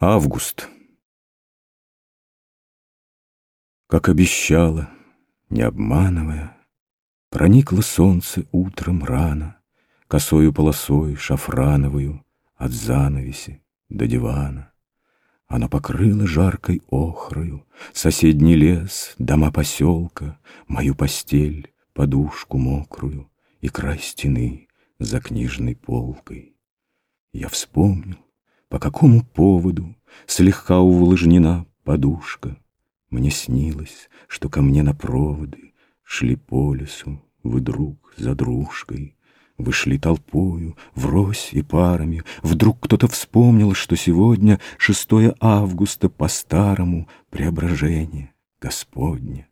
Август. Как обещала, не обманывая, Проникло солнце утром рано, Косою полосой шафрановую От занавеси до дивана. Оно покрыло жаркой охрою Соседний лес, дома поселка, Мою постель, подушку мокрую И край стены за книжной полкой. Я вспомнил, по какому поводу слегка увлажнена подушка? Мне снилось, что ко мне на проводы Шли по лесу вы друг за дружкой. Вы шли толпою, врозь и парами. Вдруг кто-то вспомнил, что сегодня 6 августа по-старому преображение Господне.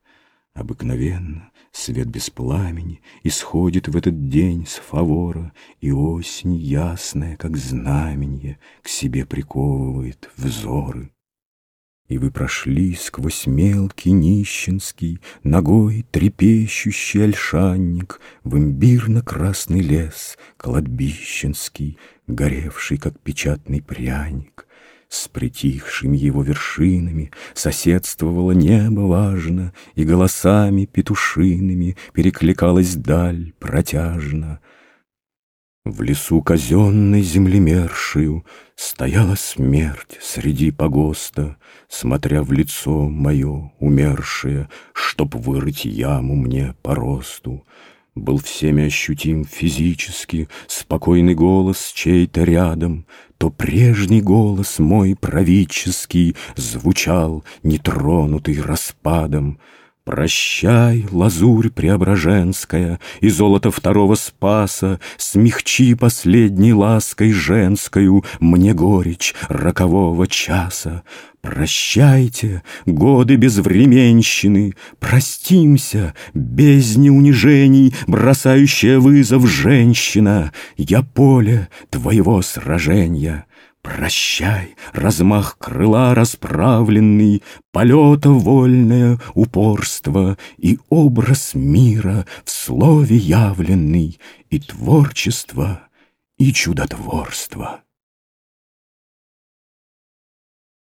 Обыкновенно свет без пламени Исходит в этот день с фавора, И осень ясная, как знаменье, К себе приковывает взоры. И вы прошли сквозь мелкий нищенский, Ногой трепещущий ольшанник В имбирно-красный лес кладбищенский, Горевший, как печатный пряник. С притихшими его вершинами Соседствовало небо важно, И голосами петушиными Перекликалась даль протяжно. В лесу казенной землемершию Стояла смерть среди погоста, Смотря в лицо мое умершее, Чтоб вырыть яму мне по росту. Был всеми ощутим физически Спокойный голос чей-то рядом, То прежний голос мой правительский Звучал, нетронутый распадом. Прощай, лазурь преображенская, И золото второго спаса, Смягчи последней лаской женскою Мне горечь рокового часа. Прощайте, годы безвременщины, Простимся, без неунижений, Бросающая вызов женщина, Я поле твоего сражения. Прощай, размах крыла расправленный, Полета вольное упорство И образ мира в слове явленный, И творчество, и чудотворство.